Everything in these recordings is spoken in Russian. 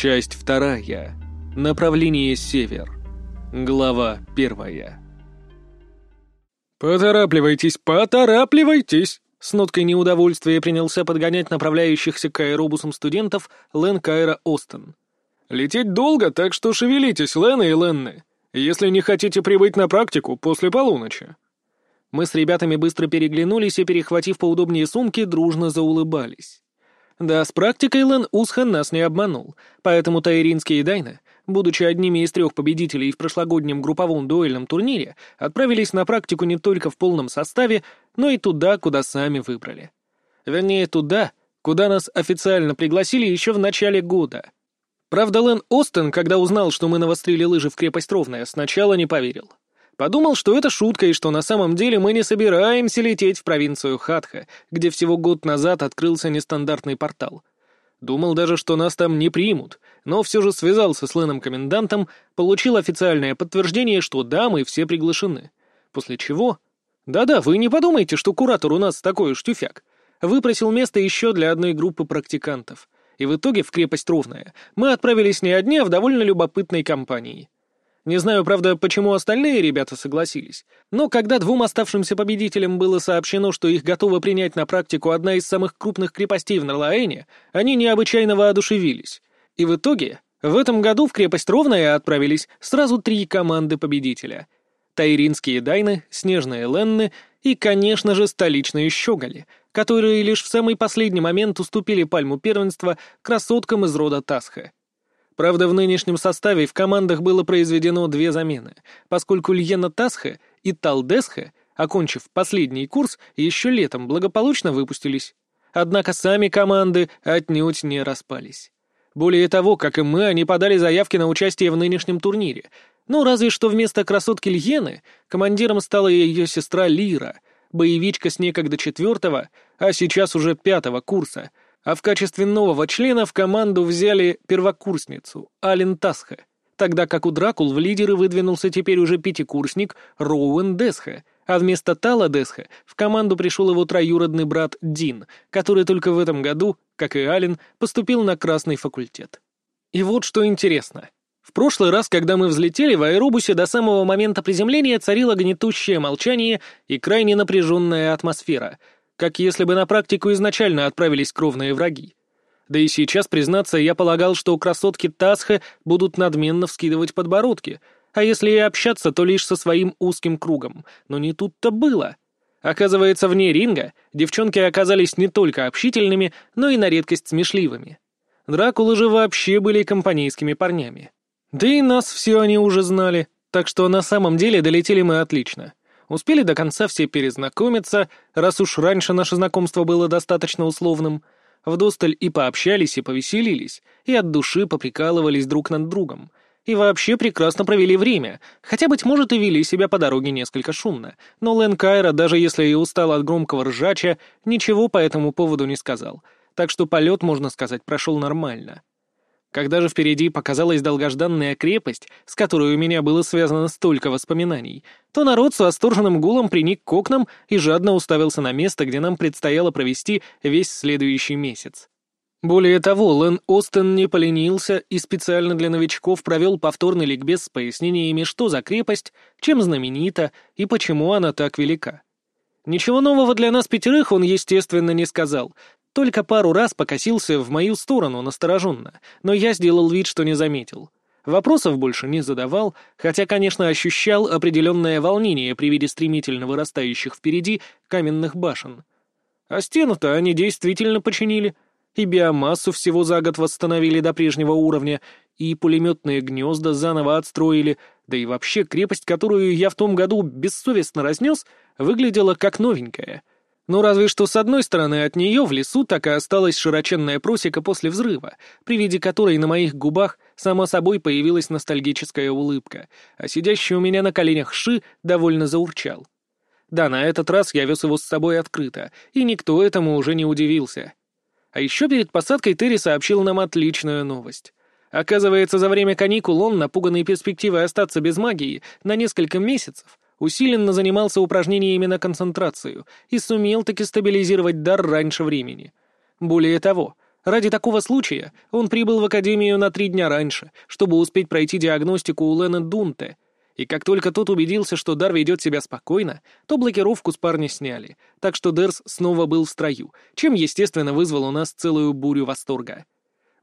Часть вторая. Направление север. Глава первая. «Поторапливайтесь, поторапливайтесь!» С ноткой неудовольствия принялся подгонять направляющихся к аэробусам студентов Лен Кайра Остен. «Лететь долго, так что шевелитесь, Лены и Ленны, если не хотите прибыть на практику после полуночи». Мы с ребятами быстро переглянулись и, перехватив поудобнее сумки, дружно заулыбались. Да, с практикой Лен Усхан нас не обманул, поэтому Тайринские Дайны, будучи одними из трех победителей в прошлогоднем групповом дуэльном турнире, отправились на практику не только в полном составе, но и туда, куда сами выбрали. Вернее, туда, куда нас официально пригласили еще в начале года. Правда, Лен Остен, когда узнал, что мы навострили лыжи в крепость Ровная, сначала не поверил. Подумал, что это шутка и что на самом деле мы не собираемся лететь в провинцию Хатха, где всего год назад открылся нестандартный портал. Думал даже, что нас там не примут, но все же связался с Леном-комендантом, получил официальное подтверждение, что да, мы все приглашены. После чего... Да-да, вы не подумайте, что куратор у нас такой уж тюфяк. Выпросил место еще для одной группы практикантов. И в итоге в крепость Ровная мы отправились не одни, а в довольно любопытной компании — не знаю, правда, почему остальные ребята согласились, но когда двум оставшимся победителям было сообщено, что их готова принять на практику одна из самых крупных крепостей в Нарлаэне, они необычайно воодушевились. И в итоге в этом году в крепость Ровная отправились сразу три команды победителя. Тайринские Дайны, Снежные Ленны и, конечно же, столичные Щеголи, которые лишь в самый последний момент уступили пальму первенства красоткам из рода Тасха. Правда, в нынешнем составе в командах было произведено две замены, поскольку Льена Тасха и Талдесха, окончив последний курс, еще летом благополучно выпустились. Однако сами команды отнюдь не распались. Более того, как и мы, они подали заявки на участие в нынешнем турнире. Ну, разве что вместо красотки Льены командиром стала ее сестра Лира, боевичка с некогда четвертого, а сейчас уже пятого курса — а в качестве нового члена в команду взяли первокурсницу Ален Тасха, тогда как у Дракул в лидеры выдвинулся теперь уже пятикурсник Роуэн Десха, а вместо Тала Десха в команду пришел его троюродный брат Дин, который только в этом году, как и Ален, поступил на Красный факультет. И вот что интересно. В прошлый раз, когда мы взлетели, в аэробусе до самого момента приземления царило гнетущее молчание и крайне напряженная атмосфера — как если бы на практику изначально отправились кровные враги. Да и сейчас, признаться, я полагал, что красотки Тасха будут надменно вскидывать подбородки, а если и общаться, то лишь со своим узким кругом. Но не тут-то было. Оказывается, вне ринга девчонки оказались не только общительными, но и на редкость смешливыми. Дракулы же вообще были компанейскими парнями. Да и нас все они уже знали, так что на самом деле долетели мы отлично. Успели до конца все перезнакомиться, раз уж раньше наше знакомство было достаточно условным. Вдосталь и пообщались, и повеселились, и от души поприкалывались друг над другом. И вообще прекрасно провели время, хотя, быть может, и вели себя по дороге несколько шумно. Но Лэн Кайра, даже если и устал от громкого ржача, ничего по этому поводу не сказал. Так что полет, можно сказать, прошел нормально. Когда же впереди показалась долгожданная крепость, с которой у меня было связано столько воспоминаний, то народ с восторженным гулом приник к окнам и жадно уставился на место, где нам предстояло провести весь следующий месяц. Более того, Лэн Остен не поленился и специально для новичков провел повторный ликбез с пояснениями, что за крепость, чем знаменита и почему она так велика. Ничего нового для нас пятерых он, естественно, не сказал, только пару раз покосился в мою сторону настороженно, но я сделал вид, что не заметил. Вопросов больше не задавал, хотя, конечно, ощущал определенное волнение при виде стремительно вырастающих впереди каменных башен. А стену-то они действительно починили, и биомассу всего за год восстановили до прежнего уровня, и пулеметные гнезда заново отстроили, да и вообще крепость, которую я в том году бессовестно разнес, выглядела как новенькая — ну, разве что с одной стороны от нее в лесу так и осталась широченная просека после взрыва, при виде которой на моих губах само собой появилась ностальгическая улыбка, а сидящий у меня на коленях Ши довольно заурчал. Да, на этот раз я вез его с собой открыто, и никто этому уже не удивился. А еще перед посадкой Терри сообщил нам отличную новость. Оказывается, за время каникул он, напуганный перспективой остаться без магии на несколько месяцев, усиленно занимался упражнениями на концентрацию и сумел таки стабилизировать дар раньше времени. Более того, Ради такого случая он прибыл в Академию на три дня раньше, чтобы успеть пройти диагностику у Лена Дунте, и как только тот убедился, что Дар ведет себя спокойно, то блокировку с парня сняли, так что Дерс снова был в строю, чем, естественно, вызвал у нас целую бурю восторга.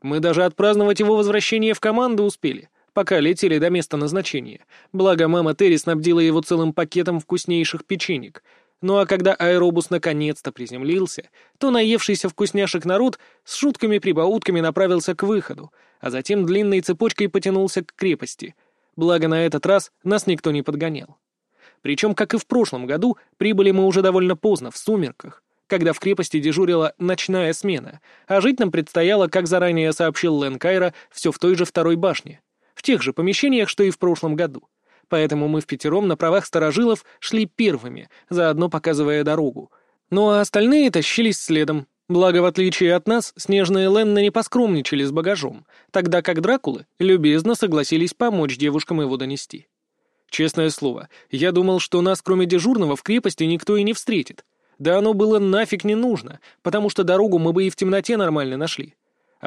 Мы даже отпраздновать его возвращение в команду успели, пока летели до места назначения, благо мама Терри снабдила его целым пакетом вкуснейших печенек — ну а когда аэробус наконец-то приземлился, то наевшийся вкусняшек народ с шутками-прибаутками направился к выходу, а затем длинной цепочкой потянулся к крепости. Благо на этот раз нас никто не подгонял. Причем, как и в прошлом году, прибыли мы уже довольно поздно, в сумерках, когда в крепости дежурила ночная смена, а жить нам предстояло, как заранее сообщил Лен Кайра, все в той же второй башне, тех же помещениях, что и в прошлом году поэтому мы в пятером на правах сторожилов шли первыми, заодно показывая дорогу. Ну а остальные тащились следом. Благо, в отличие от нас, снежные Ленны не поскромничали с багажом, тогда как Дракулы любезно согласились помочь девушкам его донести. Честное слово, я думал, что нас, кроме дежурного, в крепости никто и не встретит. Да оно было нафиг не нужно, потому что дорогу мы бы и в темноте нормально нашли.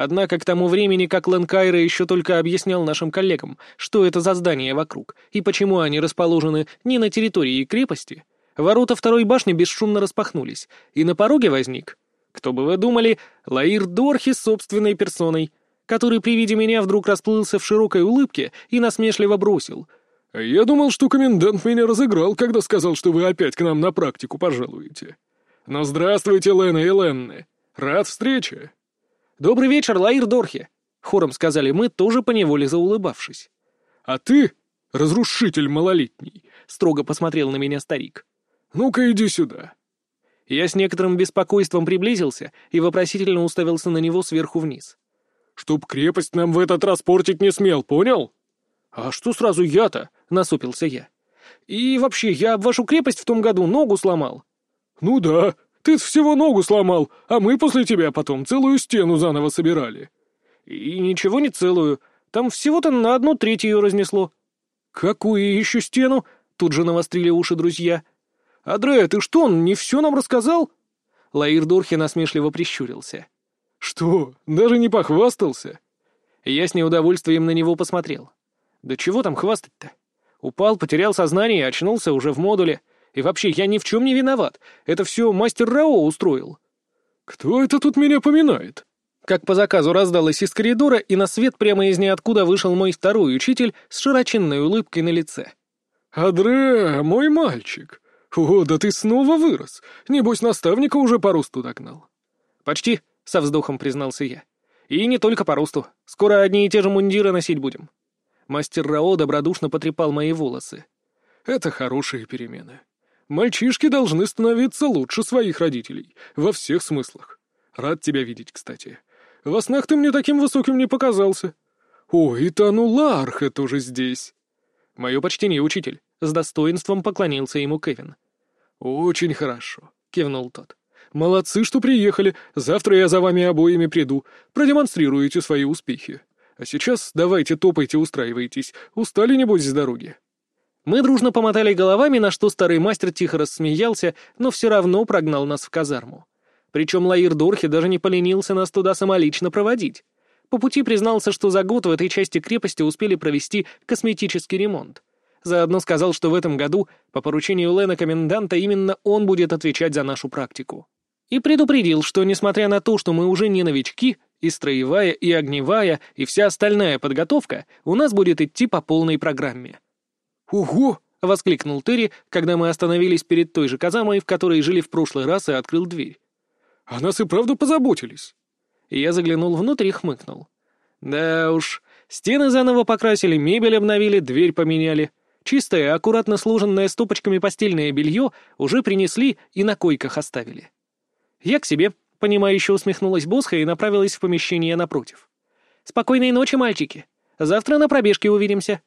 Однако к тому времени, как Ланкайра еще только объяснял нашим коллегам, что это за здания вокруг и почему они расположены не на территории крепости, ворота второй башни бесшумно распахнулись, и на пороге возник, кто бы вы думали, Лаир Дорхи собственной персоной, который при виде меня вдруг расплылся в широкой улыбке и насмешливо бросил. «Я думал, что комендант меня разыграл, когда сказал, что вы опять к нам на практику пожалуете. Но здравствуйте, Лена и Ленны. Рад встрече!» «Добрый вечер, Лаир Дорхи!» — хором сказали мы, тоже поневоле заулыбавшись. «А ты, разрушитель малолетний!» — строго посмотрел на меня старик. «Ну-ка иди сюда!» Я с некоторым беспокойством приблизился и вопросительно уставился на него сверху вниз. «Чтоб крепость нам в этот раз портить не смел, понял?» «А что сразу я-то?» — насупился я. «И вообще, я об вашу крепость в том году ногу сломал». «Ну да, ты всего ногу сломал, а мы после тебя потом целую стену заново собирали». «И ничего не целую. Там всего-то на одну треть ее разнесло». «Какую еще стену?» — тут же навострили уши друзья. «Адре, ты что, не все нам рассказал?» Лаир Дорхи насмешливо прищурился. «Что, даже не похвастался?» Я с неудовольствием на него посмотрел. «Да чего там хвастать-то? Упал, потерял сознание и очнулся уже в модуле. И вообще, я ни в чем не виноват. Это все мастер Рао устроил». «Кто это тут меня поминает?» Как по заказу раздалось из коридора, и на свет прямо из ниоткуда вышел мой второй учитель с широченной улыбкой на лице. «Адре, мой мальчик! О, да ты снова вырос! Небось, наставника уже по росту догнал». «Почти», — со вздохом признался я. «И не только по росту. Скоро одни и те же мундиры носить будем». Мастер Рао добродушно потрепал мои волосы. «Это хорошие перемены. Мальчишки должны становиться лучше своих родителей, во всех смыслах. Рад тебя видеть, кстати. Во снах ты мне таким высоким не показался. О, и Тану Ларха тоже здесь. Мое почтение, учитель. С достоинством поклонился ему Кевин. Очень хорошо, кивнул тот. Молодцы, что приехали. Завтра я за вами обоими приду. Продемонстрируете свои успехи. А сейчас давайте топайте, устраивайтесь. Устали, небось, с дороги. Мы дружно помотали головами, на что старый мастер тихо рассмеялся, но все равно прогнал нас в казарму. Причем Лаир Дорхи даже не поленился нас туда самолично проводить. По пути признался, что за год в этой части крепости успели провести косметический ремонт. Заодно сказал, что в этом году, по поручению Лена Коменданта, именно он будет отвечать за нашу практику. И предупредил, что, несмотря на то, что мы уже не новички, и строевая, и огневая, и вся остальная подготовка у нас будет идти по полной программе. «Ого!» — воскликнул Терри, когда мы остановились перед той же казамой, в которой жили в прошлый раз, и открыл дверь. «О нас и правда позаботились!» Я заглянул внутрь и хмыкнул. «Да уж, стены заново покрасили, мебель обновили, дверь поменяли. Чистое, аккуратно сложенное стопочками постельное белье уже принесли и на койках оставили. Я к себе, понимающе усмехнулась Босха и направилась в помещение напротив. «Спокойной ночи, мальчики. Завтра на пробежке увидимся».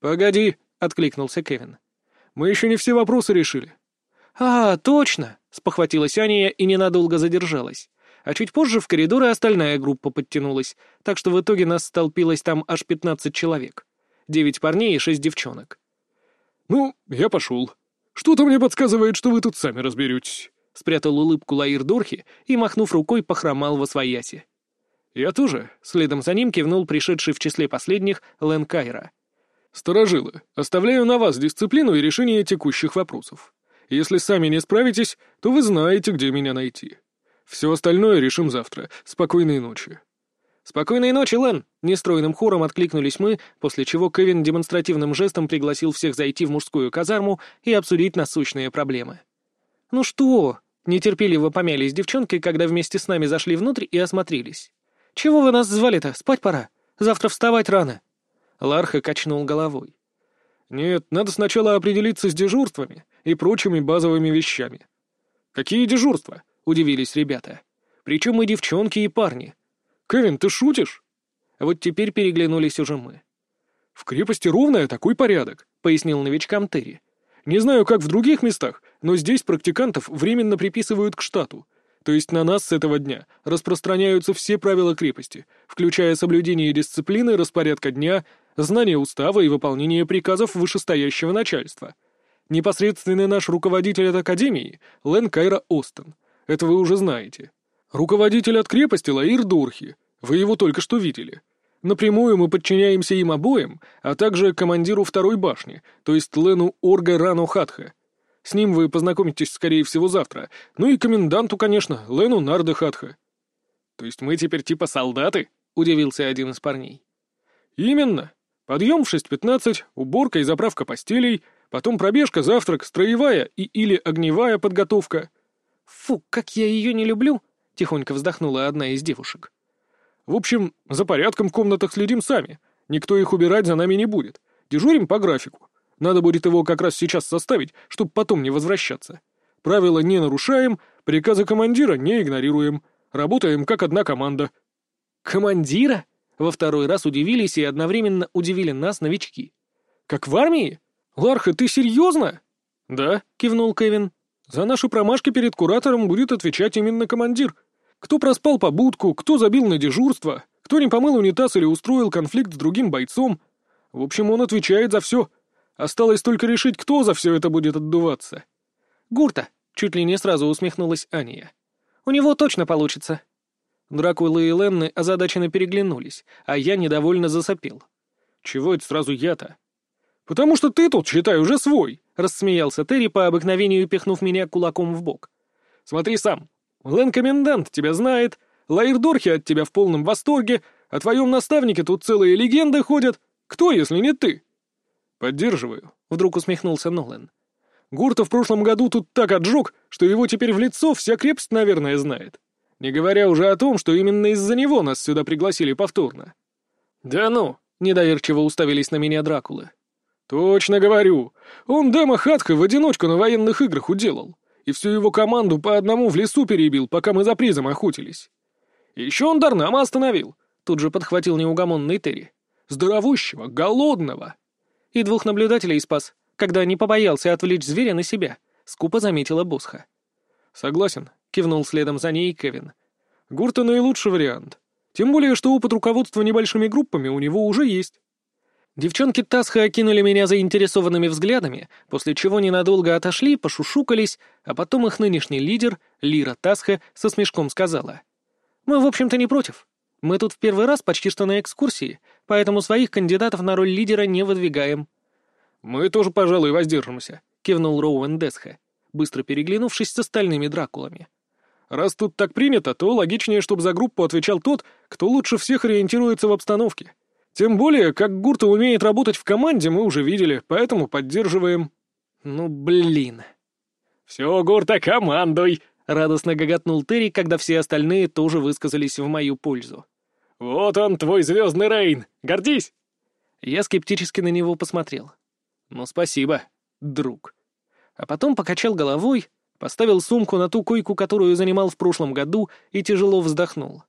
«Погоди», — откликнулся Кевин. «Мы еще не все вопросы решили». «А, точно!» — спохватилась Аня и ненадолго задержалась. А чуть позже в коридор и остальная группа подтянулась, так что в итоге нас столпилось там аж пятнадцать человек. Девять парней и шесть девчонок. «Ну, я пошел. Что-то мне подсказывает, что вы тут сами разберетесь», — спрятал улыбку Лаир Дорхи и, махнув рукой, похромал во свояси. «Я тоже», — следом за ним кивнул пришедший в числе последних Лэн Кайра. «Сторожилы, оставляю на вас дисциплину и решение текущих вопросов. Если сами не справитесь, то вы знаете, где меня найти. Все остальное решим завтра. Спокойной ночи». «Спокойной ночи, Лэн!» — нестройным хором откликнулись мы, после чего Кевин демонстративным жестом пригласил всех зайти в мужскую казарму и обсудить насущные проблемы. «Ну что?» — нетерпеливо помялись девчонки, когда вместе с нами зашли внутрь и осмотрелись. «Чего вы нас звали-то? Спать пора. Завтра вставать рано». Ларха качнул головой. «Нет, надо сначала определиться с дежурствами и прочими базовыми вещами». «Какие дежурства?» — удивились ребята. «Причем и девчонки, и парни». «Кевин, ты шутишь?» Вот теперь переглянулись уже мы. «В крепости ровная такой порядок», — пояснил новичкам Терри. «Не знаю, как в других местах, но здесь практикантов временно приписывают к штату. То есть на нас с этого дня распространяются все правила крепости, включая соблюдение дисциплины, распорядка дня, знание устава и выполнение приказов вышестоящего начальства. Непосредственный наш руководитель от Академии — Лен Кайра Остен. Это вы уже знаете. Руководитель от крепости — Лаир Дурхи. Вы его только что видели. Напрямую мы подчиняемся им обоим, а также командиру второй башни, то есть Лену Орга Рану Хатха. С ним вы познакомитесь, скорее всего, завтра. Ну и коменданту, конечно, Лену Нарда Хатха». «То есть мы теперь типа солдаты?» — удивился один из парней. «Именно. Подъем в 6.15, уборка и заправка постелей, потом пробежка, завтрак, строевая и или огневая подготовка». «Фу, как я ее не люблю!» — тихонько вздохнула одна из девушек. «В общем, за порядком в комнатах следим сами. Никто их убирать за нами не будет. Дежурим по графику. Надо будет его как раз сейчас составить, чтобы потом не возвращаться. Правила не нарушаем, приказы командира не игнорируем. Работаем как одна команда». «Командира?» Во второй раз удивились и одновременно удивили нас новички. «Как в армии? Ларха, ты серьезно?» «Да», — кивнул Кевин. «За наши промашки перед куратором будет отвечать именно командир. Кто проспал побудку, кто забил на дежурство, кто не помыл унитаз или устроил конфликт с другим бойцом. В общем, он отвечает за все. Осталось только решить, кто за все это будет отдуваться. «Гурта!» — чуть ли не сразу усмехнулась Ания. «У него точно получится!» Дракула и Ленны озадаченно переглянулись, а я недовольно засопел. «Чего это сразу я-то?» «Потому что ты тут, считай, уже свой!» — рассмеялся Терри по обыкновению, пихнув меня кулаком в бок. «Смотри сам. Лэн-комендант тебя знает, Лаир Дорхи от тебя в полном восторге, о твоем наставнике тут целые легенды ходят. Кто, если не ты?» «Поддерживаю», — вдруг усмехнулся Нолан. «Гурта в прошлом году тут так отжег, что его теперь в лицо вся крепость, наверное, знает. Не говоря уже о том, что именно из-за него нас сюда пригласили повторно». «Да ну!» — недоверчиво уставились на меня Дракулы. «Точно говорю. Он Дэма Хатка в одиночку на военных играх уделал, и всю его команду по одному в лесу перебил, пока мы за призом охотились. Еще он Дарнама остановил», — тут же подхватил неугомонный Терри. «Здоровущего, голодного, и двух наблюдателей спас, когда не побоялся отвлечь зверя на себя», — скупо заметила Босха. «Согласен», — кивнул следом за ней Кевин. «Гурта наилучший вариант. Тем более, что опыт руководства небольшими группами у него уже есть». Девчонки Тасха окинули меня заинтересованными взглядами, после чего ненадолго отошли, пошушукались, а потом их нынешний лидер, Лира Тасха, со смешком сказала. «Мы, в общем-то, не против. Мы тут в первый раз почти что на экскурсии, поэтому своих кандидатов на роль лидера не выдвигаем». «Мы тоже, пожалуй, воздержимся», — кивнул Роуэн Десха, быстро переглянувшись с остальными Дракулами. «Раз тут так принято, то логичнее, чтобы за группу отвечал тот, кто лучше всех ориентируется в обстановке. Тем более, как Гурта умеет работать в команде, мы уже видели, поэтому поддерживаем». «Ну, блин». «Все, Гурта, командуй!» — радостно гоготнул Терри, когда все остальные тоже высказались в мою пользу. «Вот он, твой звездный Рейн! Гордись!» Я скептически на него посмотрел. «Ну, спасибо, друг». А потом покачал головой, поставил сумку на ту койку, которую занимал в прошлом году, и тяжело вздохнул.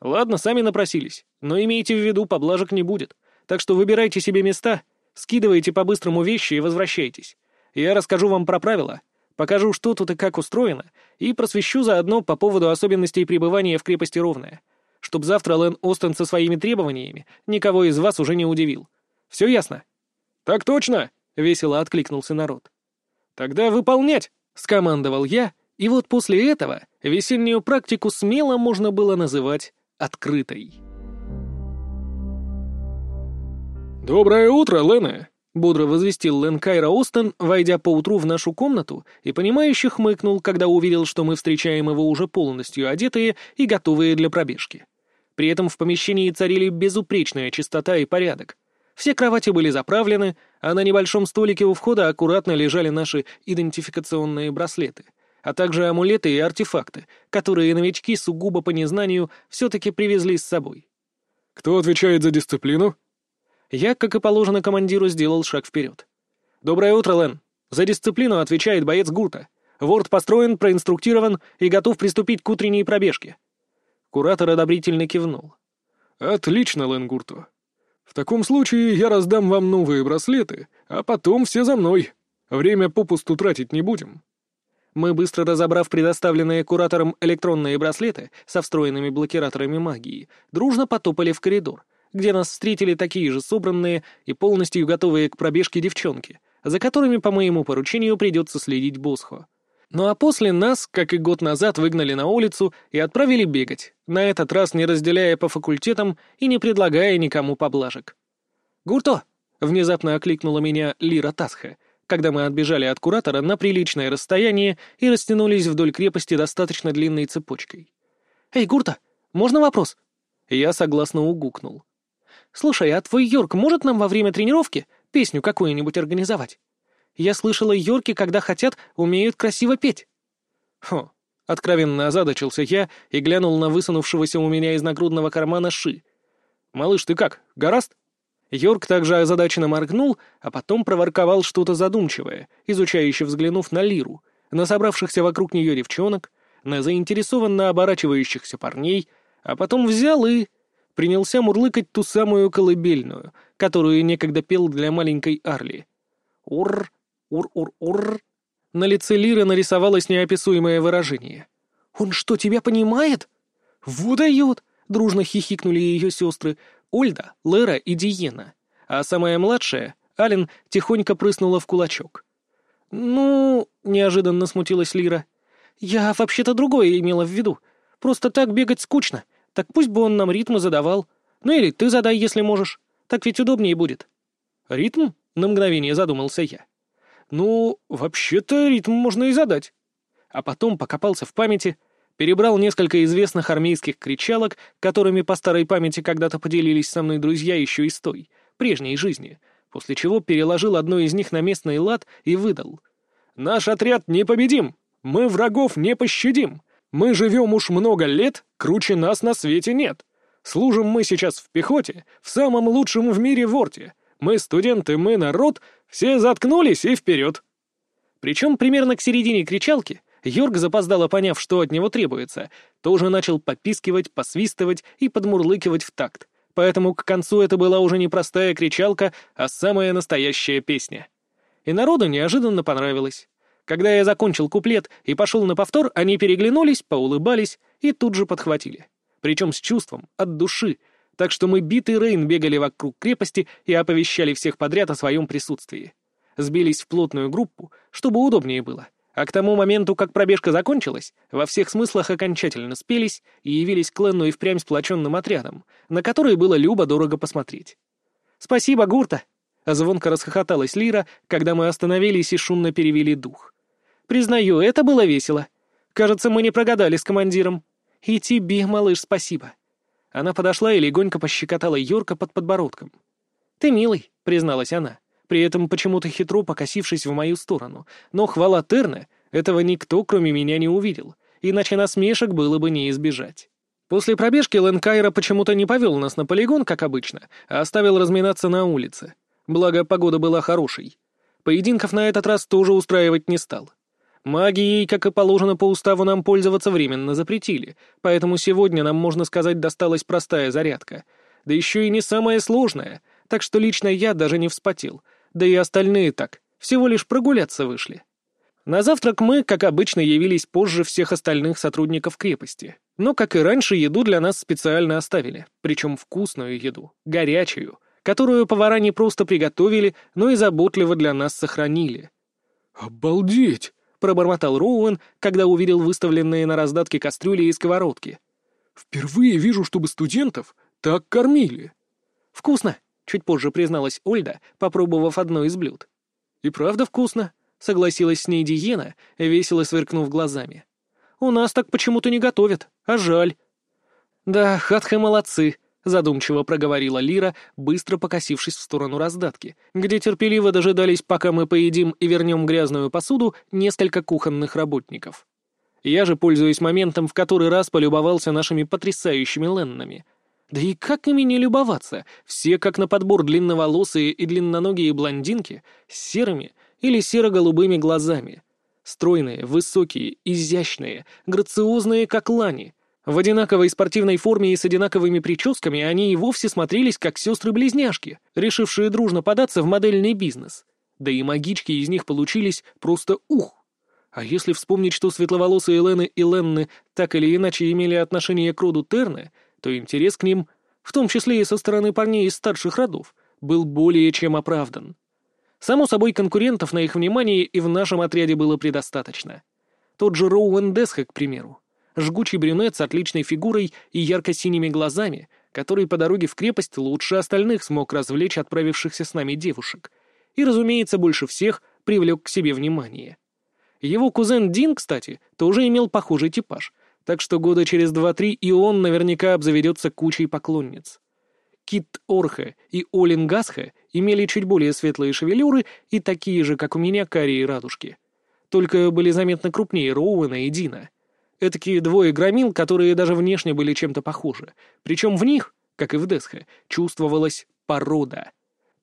«Ладно, сами напросились, но имейте в виду, поблажек не будет, так что выбирайте себе места, скидывайте по-быстрому вещи и возвращайтесь. Я расскажу вам про правила, покажу, что тут и как устроено, и просвещу заодно по поводу особенностей пребывания в крепости Ровная чтоб завтра Лэн Остен со своими требованиями никого из вас уже не удивил. Все ясно?» «Так точно!» — весело откликнулся народ. «Тогда выполнять!» — скомандовал я, и вот после этого весеннюю практику смело можно было называть открытой. «Доброе утро, Лена!» — бодро возвестил Лен Кайра Остен, войдя поутру в нашу комнату, и понимающе хмыкнул, когда увидел, что мы встречаем его уже полностью одетые и готовые для пробежки. При этом в помещении царили безупречная чистота и порядок. Все кровати были заправлены, а на небольшом столике у входа аккуратно лежали наши идентификационные браслеты, а также амулеты и артефакты, которые новички сугубо по незнанию все-таки привезли с собой. «Кто отвечает за дисциплину?» Я, как и положено командиру, сделал шаг вперед. «Доброе утро, Лен. За дисциплину отвечает боец Гурта. Ворд построен, проинструктирован и готов приступить к утренней пробежке». Куратор одобрительно кивнул. «Отлично, Лен Гурту. В таком случае я раздам вам новые браслеты, а потом все за мной. Время попусту тратить не будем». Мы, быстро разобрав предоставленные куратором электронные браслеты со встроенными блокираторами магии, дружно потопали в коридор, где нас встретили такие же собранные и полностью готовые к пробежке девчонки, за которыми по моему поручению придется следить Босхо. Ну а после нас, как и год назад, выгнали на улицу и отправили бегать, на этот раз не разделяя по факультетам и не предлагая никому поблажек. «Гурто!» — внезапно окликнула меня Лира Тасха, когда мы отбежали от куратора на приличное расстояние и растянулись вдоль крепости достаточно длинной цепочкой. «Эй, Гурта, можно вопрос?» Я согласно угукнул. «Слушай, а твой Йорк может нам во время тренировки песню какую-нибудь организовать? Я слышала, Йорки, когда хотят, умеют красиво петь». «Хо», — откровенно озадачился я и глянул на высунувшегося у меня из нагрудного кармана Ши. «Малыш, ты как, гораст?» Йорк также озадаченно моргнул, а потом проворковал что-то задумчивое, изучающе взглянув на Лиру, на собравшихся вокруг нее девчонок, на заинтересованно оборачивающихся парней, а потом взял и принялся мурлыкать ту самую колыбельную, которую некогда пел для маленькой Арли. Ур, ур-ур-ур. На лице Лиры нарисовалось неописуемое выражение. «Он что, тебя понимает?» «Выдает!» — дружно хихикнули ее сестры Ольда, Лера и Диена. А самая младшая, Ален, тихонько прыснула в кулачок. «Ну...» — неожиданно смутилась Лира. «Я вообще-то другое имела в виду. Просто так бегать скучно. Так пусть бы он нам ритмы задавал. Ну или ты задай, если можешь. Так ведь удобнее будет». «Ритм?» — на мгновение задумался я. «Ну, вообще-то ритм можно и задать». А потом покопался в памяти, перебрал несколько известных армейских кричалок, которыми по старой памяти когда-то поделились со мной друзья еще из той, прежней жизни, после чего переложил одну из них на местный лад и выдал. «Наш отряд непобедим! Мы врагов не пощадим! Мы живем уж много лет, круче нас на свете нет. Служим мы сейчас в пехоте, в самом лучшем в мире ворте. Мы студенты, мы народ, все заткнулись и вперед. Причем примерно к середине кричалки Йорк, запоздало поняв, что от него требуется, тоже начал попискивать, посвистывать и подмурлыкивать в такт. Поэтому к концу это была уже не простая кричалка, а самая настоящая песня. И народу неожиданно понравилось. Когда я закончил куплет и пошел на повтор, они переглянулись, поулыбались и тут же подхватили. Причем с чувством, от души, так что мы битый Рейн бегали вокруг крепости и оповещали всех подряд о своем присутствии. Сбились в плотную группу, чтобы удобнее было. А к тому моменту, как пробежка закончилась, во всех смыслах окончательно спелись и явились к Ленну и впрямь сплоченным отрядом, на который было любо-дорого посмотреть. «Спасибо, Гурта!» — звонко расхохоталась Лира, когда мы остановились и шумно перевели дух. Признаю, это было весело. Кажется, мы не прогадали с командиром. И тебе, малыш, спасибо. Она подошла и легонько пощекотала Йорка под подбородком. «Ты милый», — призналась она, при этом почему-то хитро покосившись в мою сторону. Но хвала Терна, этого никто, кроме меня, не увидел, иначе насмешек было бы не избежать. После пробежки Лэнкайра почему-то не повел нас на полигон, как обычно, а оставил разминаться на улице. Благо, погода была хорошей. Поединков на этот раз тоже устраивать не стал. Магией, как и положено по уставу, нам пользоваться временно запретили, поэтому сегодня нам, можно сказать, досталась простая зарядка. Да еще и не самая сложная, так что лично я даже не вспотел, да и остальные так, всего лишь прогуляться вышли. На завтрак мы, как обычно, явились позже всех остальных сотрудников крепости. Но, как и раньше, еду для нас специально оставили, причем вкусную еду, горячую, которую повара не просто приготовили, но и заботливо для нас сохранили. «Обалдеть!» — пробормотал Роуэн, когда увидел выставленные на раздатке кастрюли и сковородки. Впервые вижу, чтобы студентов так кормили. Вкусно, чуть позже призналась Ольда, попробовав одно из блюд. И правда вкусно, согласилась с ней Диена, весело сверкнув глазами. У нас так почему-то не готовят, а жаль. Да, хатхы молодцы, задумчиво проговорила Лира, быстро покосившись в сторону раздатки, где терпеливо дожидались, пока мы поедим и вернем грязную посуду, несколько кухонных работников. Я же, пользуясь моментом, в который раз полюбовался нашими потрясающими леннами. Да и как ими не любоваться? Все как на подбор длинноволосые и длинноногие блондинки с серыми или серо-голубыми глазами. Стройные, высокие, изящные, грациозные, как лани. В одинаковой спортивной форме и с одинаковыми прическами они и вовсе смотрелись как сестры-близняшки, решившие дружно податься в модельный бизнес. Да и магички из них получились просто ух! А если вспомнить, что светловолосые Лены и Ленны так или иначе имели отношение к роду Терны, то интерес к ним, в том числе и со стороны парней из старших родов, был более чем оправдан. Само собой, конкурентов на их внимание и в нашем отряде было предостаточно. Тот же Роуэн Десха, к примеру. Жгучий брюнет с отличной фигурой и ярко-синими глазами, который по дороге в крепость лучше остальных смог развлечь отправившихся с нами девушек. И, разумеется, больше всех привлек к себе внимание. Его кузен Дин, кстати, тоже имел похожий типаж, так что года через два-три и он наверняка обзаведется кучей поклонниц. Кит Орхе и Олин Гасхе имели чуть более светлые шевелюры и такие же, как у меня, карие радужки. Только были заметно крупнее Роуэна и Дина. Этакие двое громил, которые даже внешне были чем-то похожи. Причем в них, как и в Десхе, чувствовалась порода.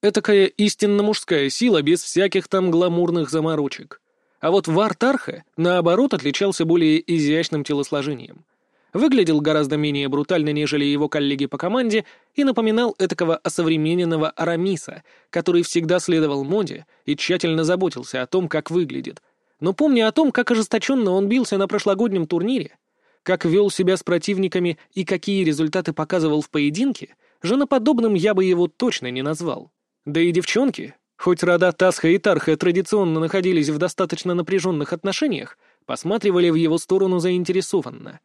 Этакая истинно мужская сила без всяких там гламурных заморочек. А вот Вартарха, наоборот, отличался более изящным телосложением. Выглядел гораздо менее брутально, нежели его коллеги по команде, и напоминал этакого осовремененного Арамиса, который всегда следовал моде и тщательно заботился о том, как выглядит. Но помня о том, как ожесточенно он бился на прошлогоднем турнире, как вел себя с противниками и какие результаты показывал в поединке, женоподобным я бы его точно не назвал. Да и девчонки, Хоть рода Тасха и Тарха традиционно находились в достаточно напряженных отношениях, посматривали в его сторону заинтересованно.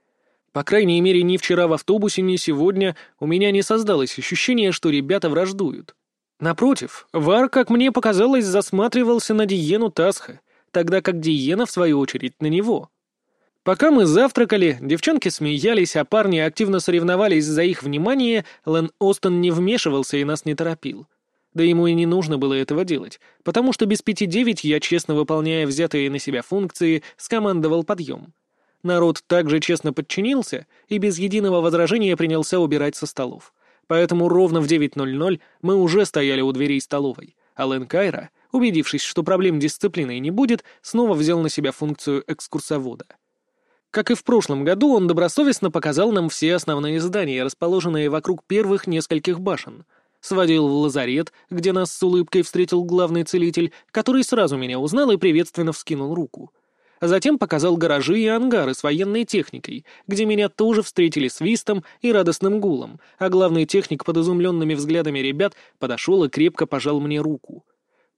По крайней мере, ни вчера в автобусе, ни сегодня у меня не создалось ощущения, что ребята враждуют. Напротив, Вар, как мне показалось, засматривался на Диену Тасха, тогда как Диена, в свою очередь, на него. Пока мы завтракали, девчонки смеялись, а парни активно соревновались за их внимание, Лэн Остон не вмешивался и нас не торопил. Да ему и не нужно было этого делать, потому что без пяти девять я, честно выполняя взятые на себя функции, скомандовал подъем. Народ также честно подчинился и без единого возражения принялся убирать со столов. Поэтому ровно в 9.00 мы уже стояли у дверей столовой, а Лэн Кайра, убедившись, что проблем дисциплиной не будет, снова взял на себя функцию экскурсовода. Как и в прошлом году, он добросовестно показал нам все основные здания, расположенные вокруг первых нескольких башен — сводил в лазарет, где нас с улыбкой встретил главный целитель, который сразу меня узнал и приветственно вскинул руку. Затем показал гаражи и ангары с военной техникой, где меня тоже встретили свистом и радостным гулом, а главный техник под изумленными взглядами ребят подошел и крепко пожал мне руку.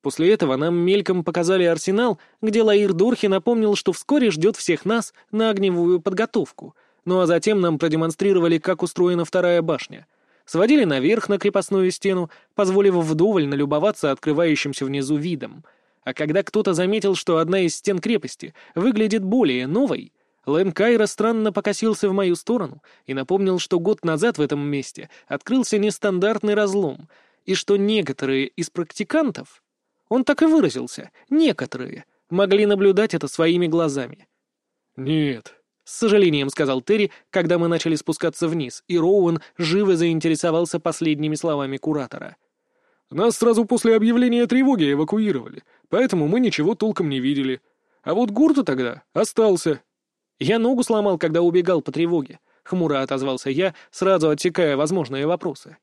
После этого нам мельком показали арсенал, где Лаир Дурхи напомнил, что вскоре ждет всех нас на огневую подготовку, ну а затем нам продемонстрировали, как устроена вторая башня — сводили наверх на крепостную стену, позволив вдоволь налюбоваться открывающимся внизу видом. А когда кто-то заметил, что одна из стен крепости выглядит более новой, Лэн Кайра странно покосился в мою сторону и напомнил, что год назад в этом месте открылся нестандартный разлом, и что некоторые из практикантов, он так и выразился, некоторые, могли наблюдать это своими глазами. «Нет, с сожалением сказал Терри, когда мы начали спускаться вниз, и Роуэн живо заинтересовался последними словами куратора. «Нас сразу после объявления тревоги эвакуировали, поэтому мы ничего толком не видели. А вот Гурта тогда остался». «Я ногу сломал, когда убегал по тревоге», — хмуро отозвался я, сразу отсекая возможные вопросы.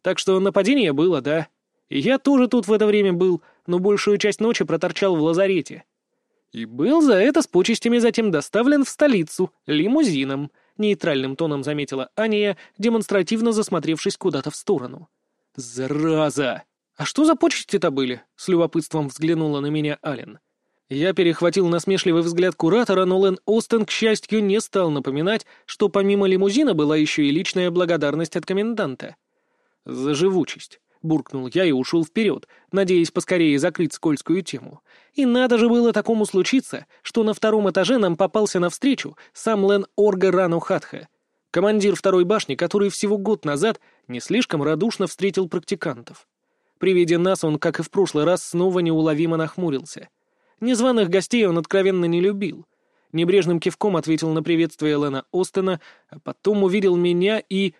«Так что нападение было, да. И я тоже тут в это время был, но большую часть ночи проторчал в лазарете». И был за это с почестями затем доставлен в столицу лимузином, нейтральным тоном заметила Аня, демонстративно засмотревшись куда-то в сторону. «Зараза! А что за почести-то были?» — с любопытством взглянула на меня Ален. Я перехватил насмешливый взгляд куратора, но Лэн Остен, к счастью, не стал напоминать, что помимо лимузина была еще и личная благодарность от коменданта. «За живучесть», — буркнул я и ушел вперед, надеясь поскорее закрыть скользкую тему. И надо же было такому случиться, что на втором этаже нам попался навстречу сам Лэн Орга Рану Хатха, командир второй башни, который всего год назад не слишком радушно встретил практикантов. При виде нас он, как и в прошлый раз, снова неуловимо нахмурился — Незваных гостей он откровенно не любил. Небрежным кивком ответил на приветствие Лена Остена, а потом увидел меня и...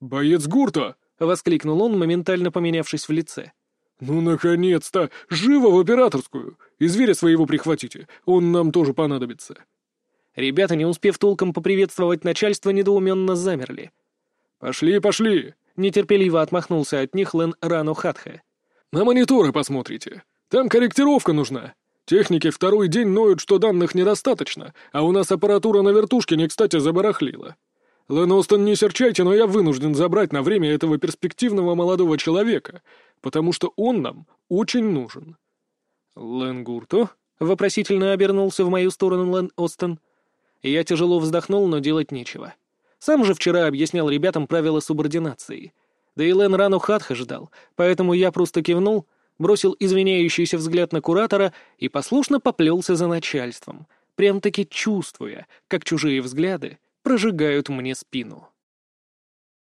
«Боец Гурта!» — воскликнул он, моментально поменявшись в лице. «Ну, наконец-то! Живо в операторскую! И зверя своего прихватите, он нам тоже понадобится!» Ребята, не успев толком поприветствовать начальство, недоуменно замерли. «Пошли, пошли!» — нетерпеливо отмахнулся от них Лен Рану Хатха. «На мониторы посмотрите. Там корректировка нужна. Техники второй день ноют, что данных недостаточно, а у нас аппаратура на вертушке не кстати забарахлила. Лэностон, не серчайте, но я вынужден забрать на время этого перспективного молодого человека, потому что он нам очень нужен». «Лэн Гурто?» — вопросительно обернулся в мою сторону Лэн Остон. Я тяжело вздохнул, но делать нечего. Сам же вчера объяснял ребятам правила субординации. Да и Лэн рану Хатха ждал, поэтому я просто кивнул — бросил извиняющийся взгляд на куратора и послушно поплелся за начальством, прям-таки чувствуя, как чужие взгляды прожигают мне спину.